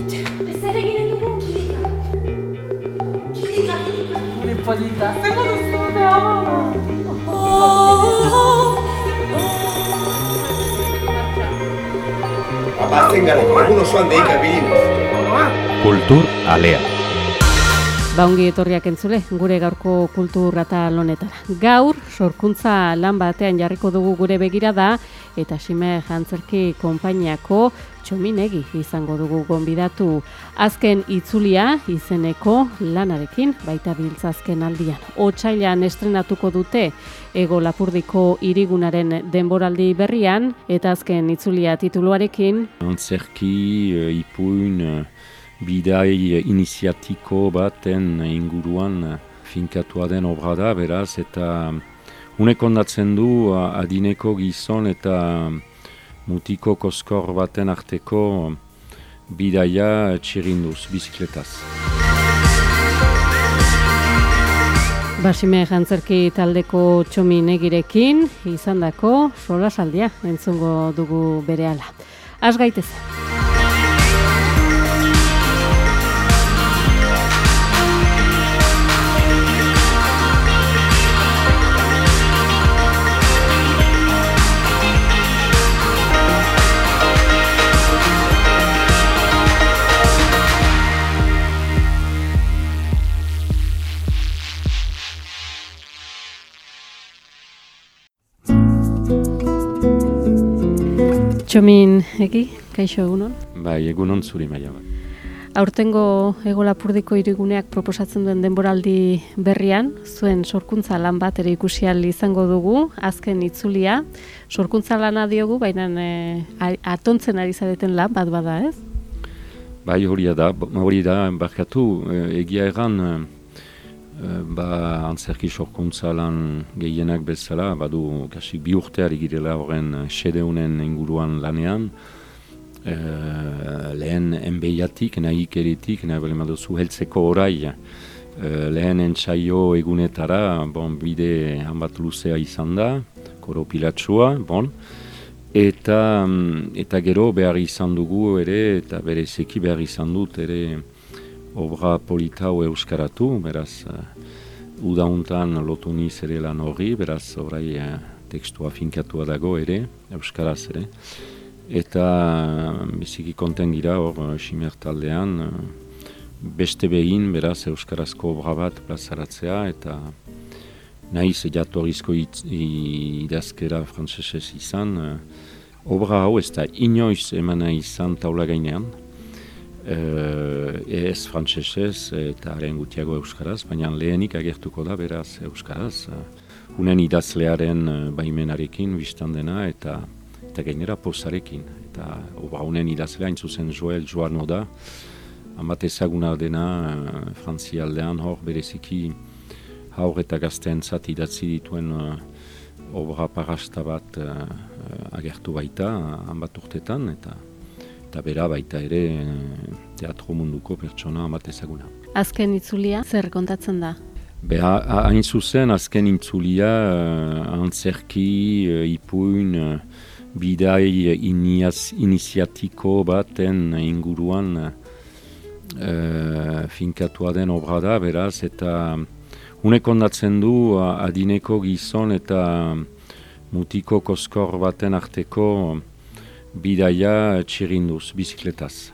Ez ere ginen dugu kilika. Kilika, kilika. Gure polita, zengo duzu, da? Abasten gara, egun osoan deika bilinez. Kultur alea. Baungi etorriak entzule, gure gaurko kultura eta lonetara. Gaur, sorkuntza lan batean jarriko dugu gure begirada, eta sime jantzerki konpainiako txominegi izango dugu gonbidatu. Azken itzulia izeneko lanarekin, baita biltzazken aldian. Otsailan estrenatuko dute Ego Lapurdiko irigunaren denboraldi berrian, eta azken itzulia tituluarekin, Antzerki, eh, ipuin, eh, bidai iniziatiko baten inguruan finkatua den obra da, beraz, eta unek ondatzen du adineko gizon eta mutiko koskor baten arteko bidaia txirinduz, bizikletaz. Basime jantzerki taldeko txominegirekin izandako solasaldia entzungo dugu berehala. Az gaitez. Txomin egi, kaixo egunon. Bai, egunon zuri maia bat. Aurtengo Ego Lapurdiko iriguneak proposatzen duen denboraldi berrian, zuen sorkuntza lan bat ere ikusi izango dugu, azken itzulia. Sorkuntza lana diogu, baina e, atontzen ari zareten lan bat bada, ez? Bai, hori da, hori da, barkatu, eh, egia erran, eh, eh, ba, antzerki sorkuntza lan gehienak bezala, badu, kasik bi urteari girela horren eh, xedeunen inguruan lanean, eh, lehen enbeiatik, nahi ikeritik, nahi bale maduzu heltzeko orai, eh, lehen entsaio egunetara, bon, bide hanbat luzea izan da, koropilatsua, bon, Eta, mm, eta gero behar izan dugu ere, eta berezeki behar izan dut ere obra polita hau euskaratu, beraz, uh, udauntan lotu niz ere lan horri, beraz, orai uh, tekstua finkatua dago ere, euskaraz ere. Eta uh, biziki konten gira hor, Simer taldean, beste behin, beraz, euskarazko obra bat plazaratzea, eta nahiz jatorrizko idazkera frantsesez izan, eh, obra hau ez da inoiz emana izan taula gainean, eh, ez frantsesez eta haren gutiago euskaraz, baina lehenik agertuko da beraz euskaraz, eh, unen idazlearen eh, baimenarekin biztan dena eta eta gainera pozarekin. Eta obra unen idazlea zuzen Joel Joano da, hamat ezaguna dena eh, frantzialdean hor bereziki haur eta gazteentzat idatzi dituen uh, obra parasta bat uh, agertu baita, hanbat urtetan, eta eta bera baita ere teatro munduko pertsona hamat ezaguna. Azken itzulia, zer kontatzen da? Beha, ha- hain zuzen, azken intzulia, uh, antzerki, uh, ipuin, uh, bidai iniaz, iniziatiko baten inguruan uh, finkatua den obra da, beraz, eta unek ondatzen du adineko gizon eta mutiko koskor baten arteko bidaia txirinduz, bizikletaz.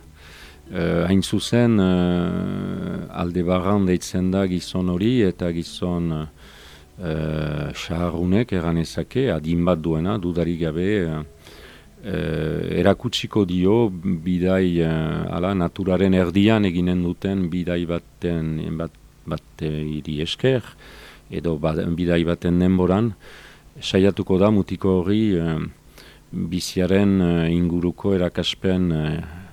Uh, hain zuzen, uh, alde barran deitzen da gizon hori eta gizon uh, xaharrunek eranezake, adin bat duena, dudarik gabe, uh, erakutsiko dio bidai, uh, ala, naturaren erdian eginen duten bidai baten, bat, bat iri esker, edo ba, bidai baten denboran, saiatuko da mutiko hori uh, biziaren uh, inguruko erakaspen uh,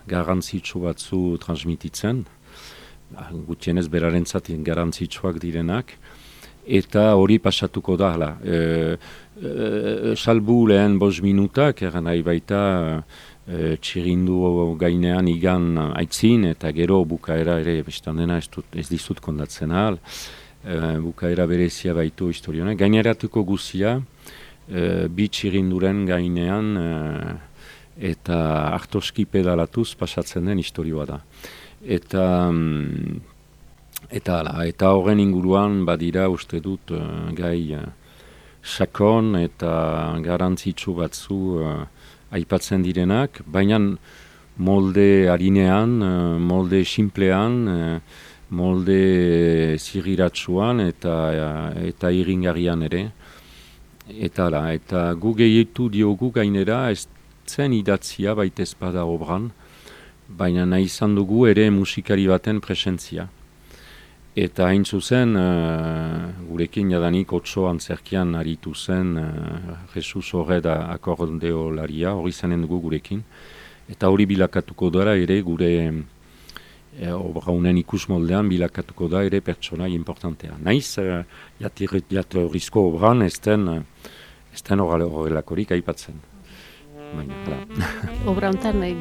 garrantzitsu batzu transmititzen, Ah, gutienez berarentzat garrantzitsuak direnak, eta hori pasatuko da. E, e, salbu lehen bos minutak, eran nahi baita e, txirindu gainean igan aitzin, eta gero bukaera ere, bestan dena ez, dut, ez dizut kondatzen ahal, e, bukaera berezia baitu historionek. Gaineratuko guzia, e, bi txirinduren gainean, e, eta hartoski pedalatuz pasatzen den historioa da. Eta mm, eta hala, eta horren inguruan badira uste dut eh, gai uh, sakon eta garantzitsu batzu uh, aipatzen direnak, baina molde harinean, uh, molde simplean, molde zigiratsuan eta eta iringarrian ere. Eta la, eta gu gehietu diogu gainera ez zen idatzia baita ezpada obran, baina nahi izan dugu ere musikari baten presentzia. Eta hain zuzen, uh, gurekin jadanik otso antzerkian aritu zen uh, Jesus Horreda akordeolaria, hori zanen dugu gurekin. Eta hori bilakatuko dara ere gure e, obra unen ikus moldean bilakatuko da ere pertsona importantea. Naiz, e, jatorrizko obran ez den, ez den horrelakorik aipatzen. Baina, hala. Obra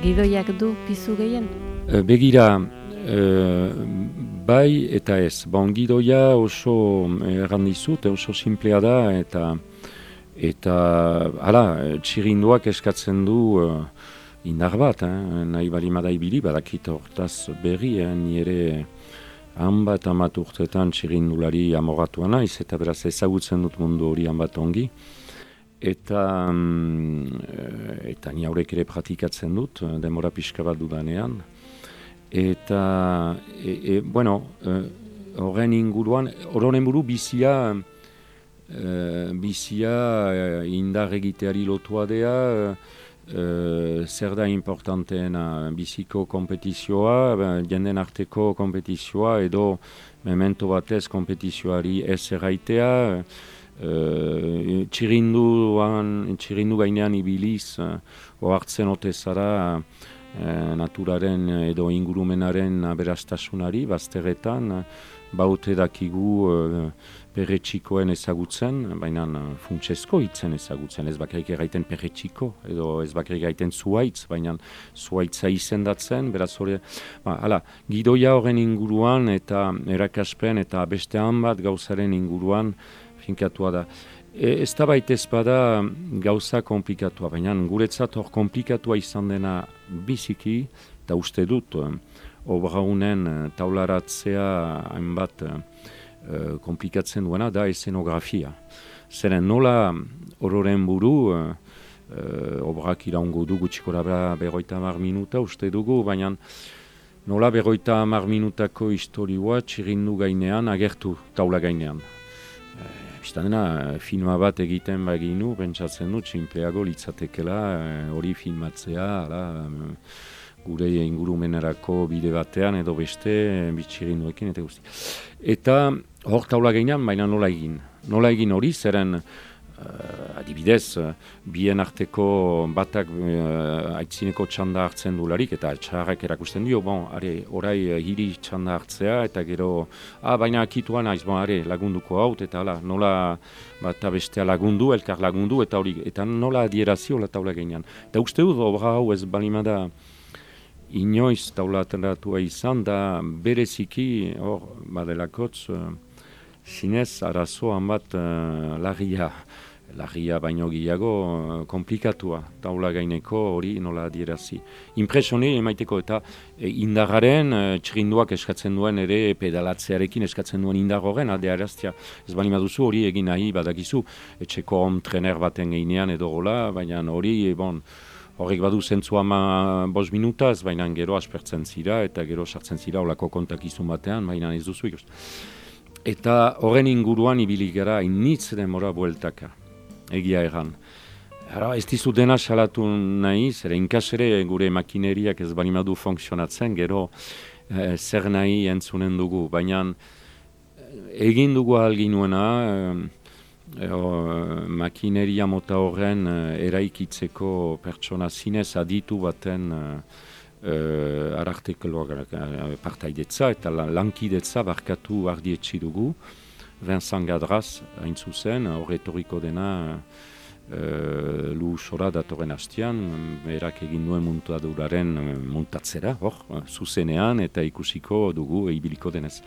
gidoiak du pizu gehien? E, begira, e, bai eta ez. Bon, gidoia oso erran dizut, oso simplea da eta eta hala, txirinduak eskatzen du indar bat, eh? nahi bali madaibili, badakit hortaz berri, eh? ni ere hanbat amat urtetan txirindulari amoratua naiz, eta beraz ezagutzen dut mundu hori hanbat ongi. Eta, mm, eta ni haurek ere pratikatzen dut, demora pixka bat dudanean. Eta, e, e, bueno, e, horren inguruan, horren buru bizia, e, bizia indar egiteari lotua dea, Uh, zer da importanteena biziko kompetizioa, jenden arteko kompetizioa edo memento batez kompetizioari ez erraitea, uh, txirindu, gainean ibiliz, uh, oartzen otezara uh, naturaren edo ingurumenaren aberastasunari, bazteretan, uh, baute dakigu uh, perretxikoen ezagutzen, baina uh, funtsezko hitzen ezagutzen, ez bakarrik erraiten perretxiko, edo ez bakarrik erraiten zuaitz, baina zuaitza izendatzen, beraz hori, ba, hala, gidoia horren inguruan eta erakaspen eta bestean bat gauzaren inguruan finkatua da. E, ez da baita ez bada gauza komplikatua, baina guretzat hor komplikatua izan dena biziki, eta uste dut, obra honen taularatzea hainbat uh, komplikatzen duena da eszenografia. Zeren nola ororen buru, uh, obrak iraungo du gutxiko labra berroita mar minuta uste dugu, baina nola berroita mar minutako historioa txirindu gainean agertu taula gainean. Biztanena, filma bat egiten baginu, pentsatzen dut, txinpleago litzatekela, hori filmatzea, ala, gure ingurumenerako bide batean edo beste bitxirinduekin eta guzti. Eta hor taula gainean, baina nola egin. Nola egin hori, zeren uh, adibidez, bien arteko batak uh, aitzineko txanda hartzen dularik, eta txarrak erakusten dio, bon, are, orai hiri txanda hartzea, eta gero, ah, baina akituan aiz, bon, are, lagunduko haut, eta ala, nola bat bestea lagundu, elkar lagundu, eta hori, eta nola adierazio la taula gainean. Eta uste dut, obra hau ez balimada, inoiz taulatenratua izan da bereziki, hor, badelakotz, zinez arazoan bat uh, lagia, lagia baino gehiago uh, komplikatua, taula gaineko hori nola dierazi. Impresioni emaiteko eta e, indarraren uh, txirinduak eskatzen duen ere pedalatzearekin eskatzen duen indarroren alde araztia. Ez bali maduzu hori egin nahi badakizu, etxeko on trener baten geinean edo gola, baina hori, bon, Horrek badu zentzu ama bos minutaz, baina gero aspertzen zira eta gero sartzen zira olako kontakizun batean, baina ez duzu ikusten. Eta horren inguruan ibili gara initz demora bueltaka, egia egan. Ara, ez dizu dena salatu nahi, zera inkasere gure makineriak ez bani madu funksionatzen, gero eh, zer nahi entzunen dugu. Baina eh, egin dugu alginuena, eh, eh, makineria mota horren eh, eraikitzeko pertsona zinez aditu baten uh, arartekeloak uh, partaidetza eta lankidetza barkatu ardietsi dugu. Vincent Gadraz, hain zuzen, horretoriko dena uh, lu sora datorren hastian, berak egin duen muntaduraren muntatzera, hor, zuzenean eta ikusiko dugu eibiliko denez.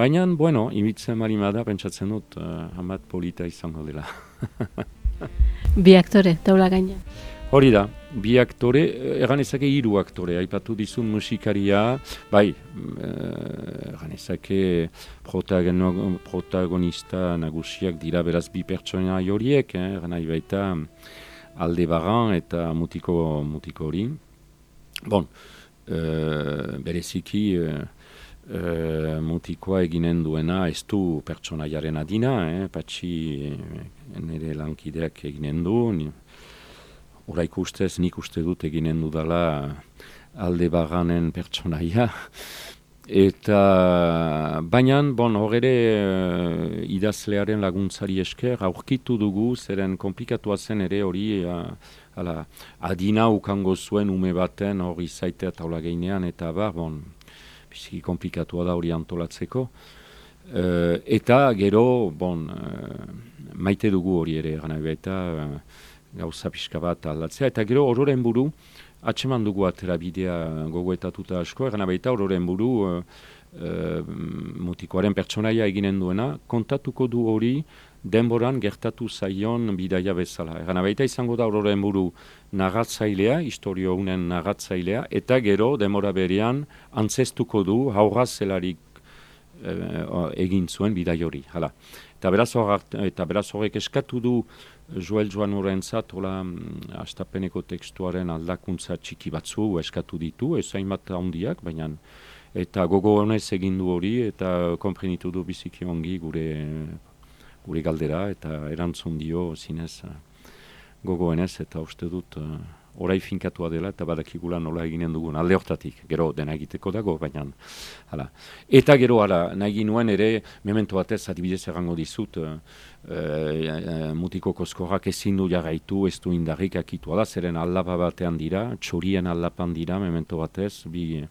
Baina, bueno, imitzen marimada, pentsatzen dut, uh, amat polita izango dela. Bi aktore, taula gaina. Hori da, bi aktore, eh, egan ezake hiru aktore, aipatu dizun musikaria, bai, eh, egan ezake protagonista nagusiak dira beraz bi pertsona horiek, eh, egan nahi baita alde bagan eta mutiko, mutiko hori. Bon, eh, bereziki eh, eh, mutikoa eginen duena ez du pertsonaiaren adina, eh, patxi eh, nire lankideak eginen du, ni, Horaik ustez, nik uste dut eginen dudala alde baganen pertsonaia. Eta baina, bon, hor ere eh, idazlearen laguntzari esker, aurkitu dugu, zeren komplikatua zen ere hori uh, ala, adina ukango zuen ume baten hori zaitea taula geinean, eta bar, bon, biziki komplikatua da hori antolatzeko. Eh, eta gero, bon, eh, maite dugu hori ere, gana eta gauza pixka bat aldatzea, eta gero ororen buru, atseman dugu atera bidea gogoetatuta asko, egan abaita ororen buru uh, uh, mutikoaren pertsonaia eginen duena, kontatuko du hori denboran gertatu zaion bidaia bezala. Egan abaita izango da ororen buru nagatzailea, historio unen nagatzailea, eta gero denbora berean antzestuko du haurra zelarik uh, egin zuen bidai hori. Hala. Eta beraz, horrek, eta beraz horrek eskatu du Joel Joan Urentzat, hola, mm, astapeneko tekstuaren aldakuntza txiki batzu eskatu ditu, ez hainbat handiak, baina eta gogo honez egin du hori, eta konprenitu du biziki ongi gure, gure galdera, eta erantzun dio zinez gogo eta uste dut orai finkatua dela eta badakigula nola eginen dugun alde hortatik, gero dena egiteko dago, baina hala. Eta gero hala, nahi nuen ere, memento batez adibidez errango dizut, uh, uh, mutiko koskorrak ezin du jarraitu, ez du indarrik akitu da, zeren aldapa batean dira, txorien aldapan dira, memento batez, bi,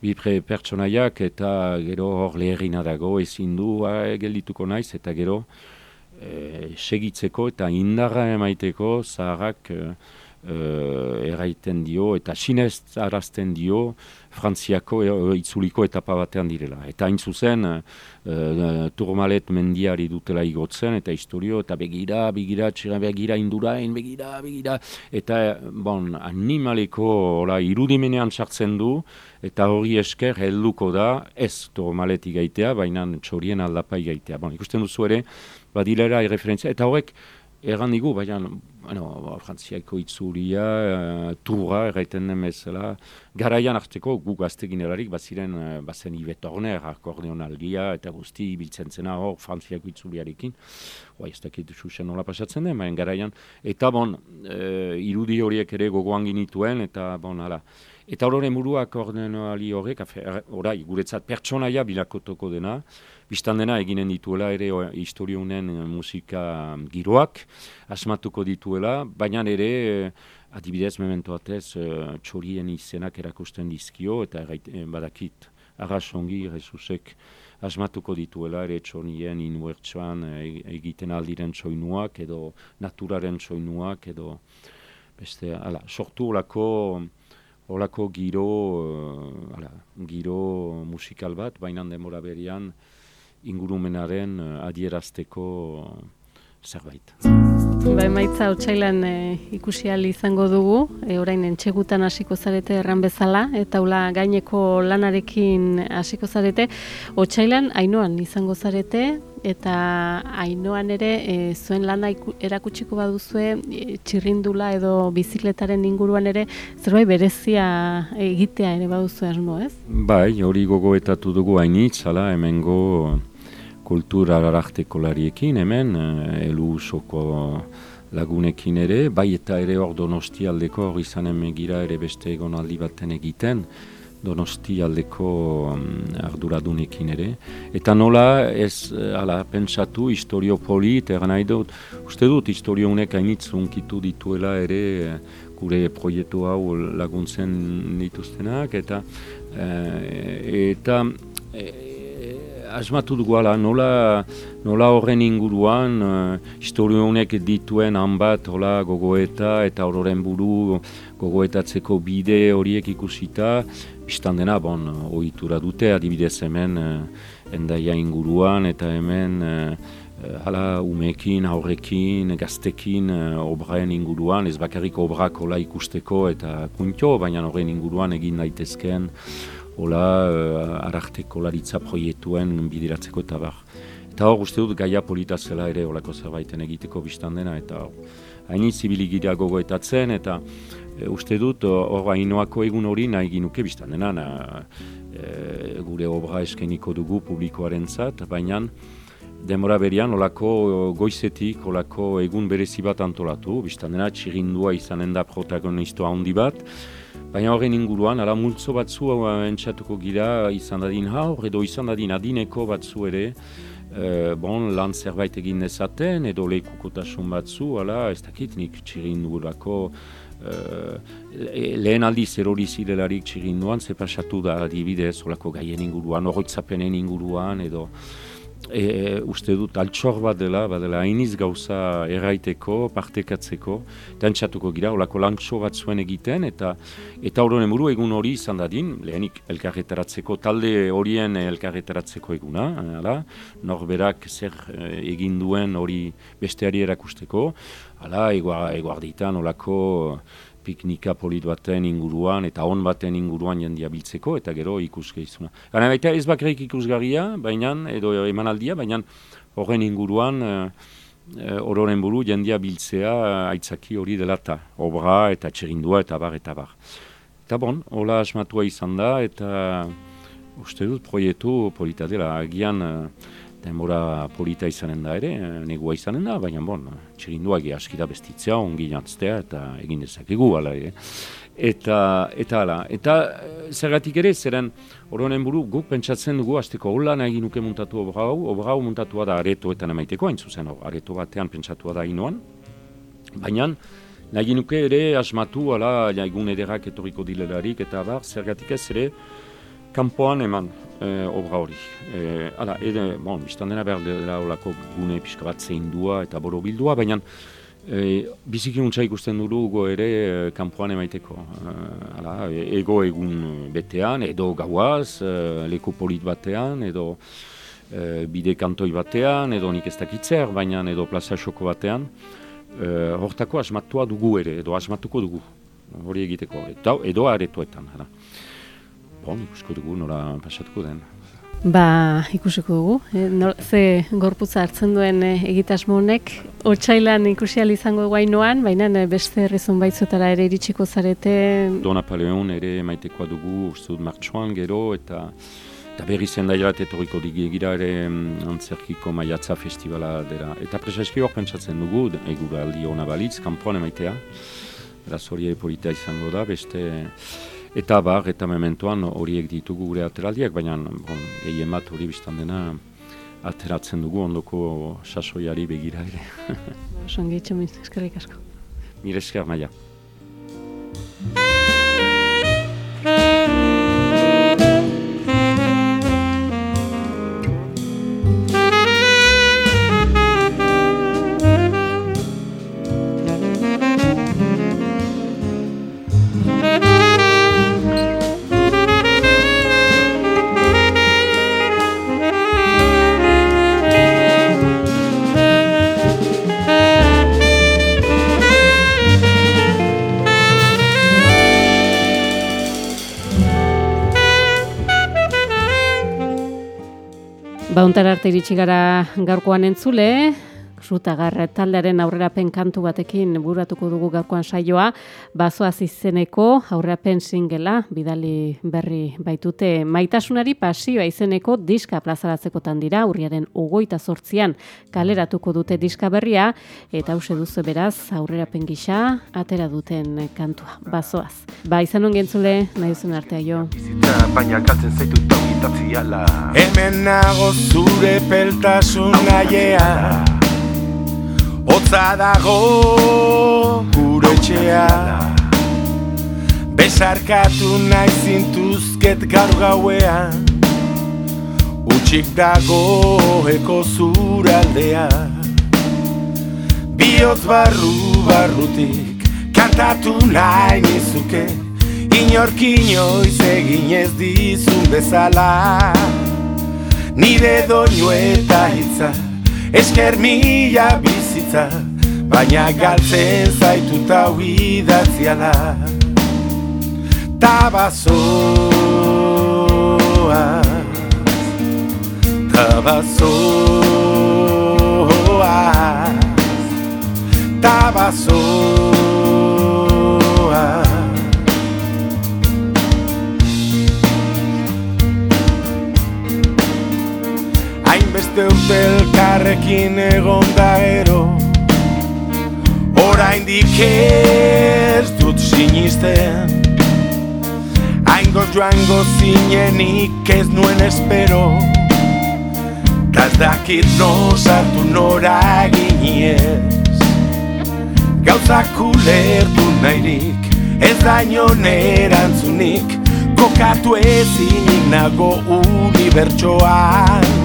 bi pertsonaiak eta gero hor leherina dago, ezin du uh, geldituko naiz, eta gero, segitzeko eta indarra emaiteko zaharrak uh, erraiten dio eta sinez arazten dio Frantziako uh, itzuliko etapa batean direla. Eta hain zuzen, uh, turmalet mendiari dutela igotzen, eta historio, eta begira, begira, txera begira, indurain, begira, begira, eta bon, animaleko ola, irudimenean txartzen du, eta hori esker helduko da, ez turmaletik gaitea, baina txorien aldapai gaitea. Bon, ikusten duzu ere, badilera erreferentzia, eta horrek, Egan digu, baina, bueno, frantziaiko itzuria, uh, turra, erraiten den bezala, garaian hartzeko gu gaztegin erarik, baziren, uh, bazen Ibet Horner, akordionalgia, eta guzti biltzen zena hor, frantziako itzuliarekin. Ba, ez dakit susen nola pasatzen den, baina garaian. Eta, bon, uh, irudi horiek ere gogoan ginituen, eta, bon, ala. Eta horren buruak ordenali horrek, orai, guretzat pertsonaia bilakotoko dena, biztan dena eginen dituela ere historiounen eh, musika giroak, asmatuko dituela, baina ere, eh, adibidez memento batez, eh, txorien izenak erakusten dizkio, eta badakit, arrasongi, rezusek, asmatuko dituela ere txorien inuertsuan egiten aldiren txoinuak, edo naturaren txoinuak, edo beste, ala, sortu olako, olako giro, ala, giro musikal bat, baina demora berian, ingurumenaren uh, adierazteko zerbait. Ba, emaitza otxailan e, ikusi izango dugu, e, orain entxegutan hasiko zarete erran bezala, eta ula gaineko lanarekin hasiko zarete, otxailan ainoan izango zarete, eta ainoan ere e, zuen lana erakutsiko baduzue e, txirrindula edo bizikletaren inguruan ere, zerbait berezia egitea ere baduzu asmo, ez? Bai, hori gogoetatu dugu hainitz, ala, hemengo kultura lariekin hemen, uh, elu usoko lagunekin ere, bai eta ere hor donosti aldeko hor izan emegira ere beste egon aldi baten egiten, donosti aldeko um, arduradunekin ere. Eta nola ez uh, ala, pentsatu historio poli, eta nahi dut, uste dut historio hainitz unkitu dituela ere uh, gure proiektu hau laguntzen dituztenak, eta uh, eta asmatu dugu ala, nola, nola horren inguruan, uh, historio honek dituen hanbat hola gogoeta eta horren buru gogoetatzeko bide horiek ikusita, biztan dena, bon, ohitura dute, adibidez hemen uh, endaia inguruan eta hemen uh, hala umeekin, aurrekin, gaztekin, obraen inguruan, ez bakarrik obrak hola ikusteko eta puntio, baina horren inguruan egin daitezkeen hola uh, ararteko laritza proiektuen bidiratzeko eta bar. Eta hor, uste dut, gaia polita zela ere olako zerbaiten egiteko biztan dena, eta hain zibiligira gogoetatzen, eta e, uste dut, hor hainoako egun hori nahi ginuke biztan dena, na, e, gure obra eskeniko dugu publikoaren zat, baina demora berian olako goizetik, olako egun berezi bat antolatu, biztan dena txirindua izanen da protagonistoa handi bat, baina horren inguruan, ara multzo batzu entzatuko gira izan dadin haur, edo izan dadin adineko batzu ere, e, bon, lan zerbait egin dezaten, edo lehikukotasun batzu, ala, ez dakit nik txirindurako, Uh, lehen aldiz erori zirelarik txirinduan, ze pasatu da adibidez, olako gaien inguruan, oroitzapenen inguruan, edo e, uste dut altxor bat dela, badela hainiz gauza erraiteko, partekatzeko, dantzatuko gira, olako lantxo bat zuen egiten, eta eta horren buru egun hori izan dadin, lehenik elkarretaratzeko, talde horien elkarretaratzeko eguna, ala, norberak zer e, egin duen hori besteari erakusteko, ala, eguarditan olako piknika polit baten inguruan eta on baten inguruan jendia biltzeko eta gero ikuske izuna. Gana baita ez bakarrik ikusgarria, baina, edo emanaldia, baina horren inguruan uh, ororen buru jendia biltzea aitzaki hori delata, obra eta txerindua eta bar eta bar. Eta bon, hola asmatua izan da eta uste dut proiektu polita dela, agian denbora polita izanen da ere, negua izanen da, baina bon, txirindua egia askida bestitzea, ongi jantztea eta egin dezakegu ala ere. Eta, eta ala, eta eh, zergatik ere, zeren horonen buru guk pentsatzen dugu, azteko hola nahi nuke muntatu obra hau, obra hau muntatua da aretoetan emaiteko, hain zuzen, areto batean pentsatua da inoan, baina nahi nuke ere asmatu, ala, egun ederak etoriko dilelarik, eta bar, zergatik ez ere, kanpoan eman e, obra hori. E, ala, ede, bon, biztan dena behar dela olako gune pixka bat zeindua eta boro bildua, baina e, biziki untsa ikusten dugu ere e, kanpoan emaiteko. E, ala, ego egun betean, edo gauaz, e, leku polit batean, edo e, bide kantoi batean, edo nik ez dakitzer, baina edo plaza xoko batean, e, hortako asmatua dugu ere, edo asmatuko dugu hori egiteko, edo, edo aretoetan. Hala bon, ikusko dugu nola pasatuko den. Ba, ikusiko dugu. E, ze gorputza hartzen duen e, egitasmo honek, otxailan ikusi izango guainoan, baina e, beste herrizun baitzotara ere iritsiko zarete. Dona Paleon ere maitekoa dugu, uste dut martxoan gero, eta eta berri zen da jarat etorriko digira ere mm, antzerkiko maiatza festivala dira. Eta presaski hor pentsatzen dugu, egura aldi hona balitz, kanpoan emaitea. Beraz hori polita izango da, beste... Eta bar, eta mementoan horiek ditugu gure ateraldiak, baina bon, gehien bat hori biztan dena ateratzen dugu ondoko sasoiari begira ere. Osan gehiatzen eskerrik asko. Mire esker, maia. Iritsi gara gaurkoan entzule, Zutagar taldearen aurrerapen kantu batekin buratuko dugu gaurkoan saioa, bazoaz izeneko aurrerapen singela, bidali berri baitute. Maitasunari pasioa izeneko diska plazaratzeko dira, urriaren ugoita sortzian kaleratuko dute diska berria, eta hause duzu beraz aurrerapen gisa atera duten kantua, bazoaz. Ba, izan ongen zule, nahi zuen artea jo. Baina kaltzen zaitu Hemen nago zure peltasun nahiea Otza dago gure txea Besarkatu nahi zintuzket gaur gauean. Utsik dago eko zuraldea Biot barru barrutik kantatu nahi nizuke. Inork inoiz egin ez dizun bezala. Nire doinu eta hitzak Esker mila bizitza Baina galtzen zaitu tau idatziala Tabazoa Tabazoa Tabazoa Hainbeste urte elkarrekin egon da ero. Oraindik ez dut sinisten. Aingo joango zinenik ez nuen espero. Taz dakit no sartu nora ginez Gauzak ulertu nahirik Ez daño nerantzunik. Kokatu ezinik nago unibertsoan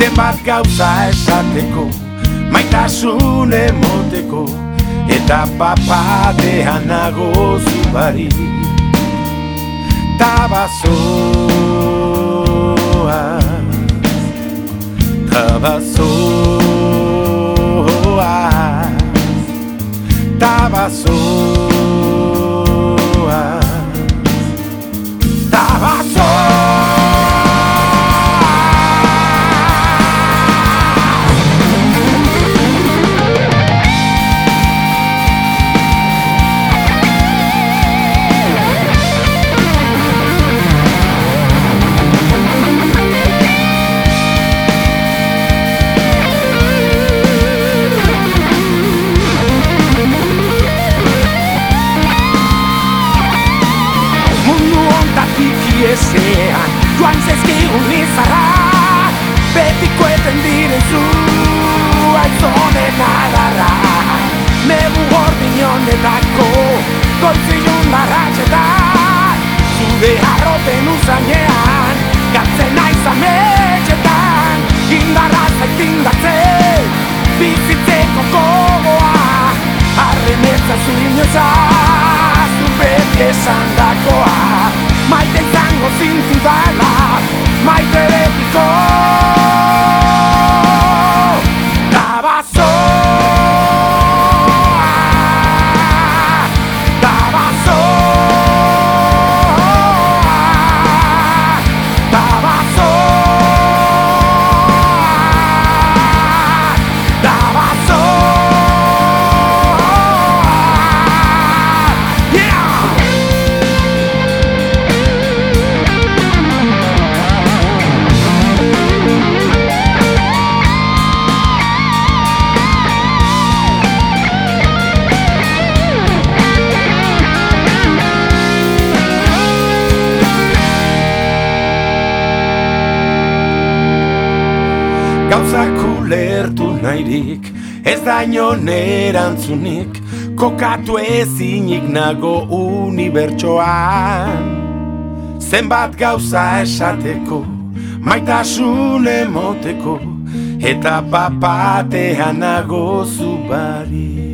Zenbat gauza esateko Maitasun emoteko Eta papatean nago zubari Tabazoa Tabazoa Tabazoa Tabazoa Zure harropen uzainean Gatzen naiz ametxetan. Indarra zaitindatzen Bizitzeko gogoa. Arren ez inozazu beti esan dakoa Maite izango zintu dala Maite Daño nerantzunik Kokatu ezinik nago unibertsoan. Zenbat gauza esateko Maitasun emoteko Eta papatean nago zubari